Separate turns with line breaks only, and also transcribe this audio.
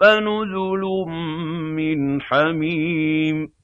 فَنُزُلٌ مِّنْ حَمِيمٍ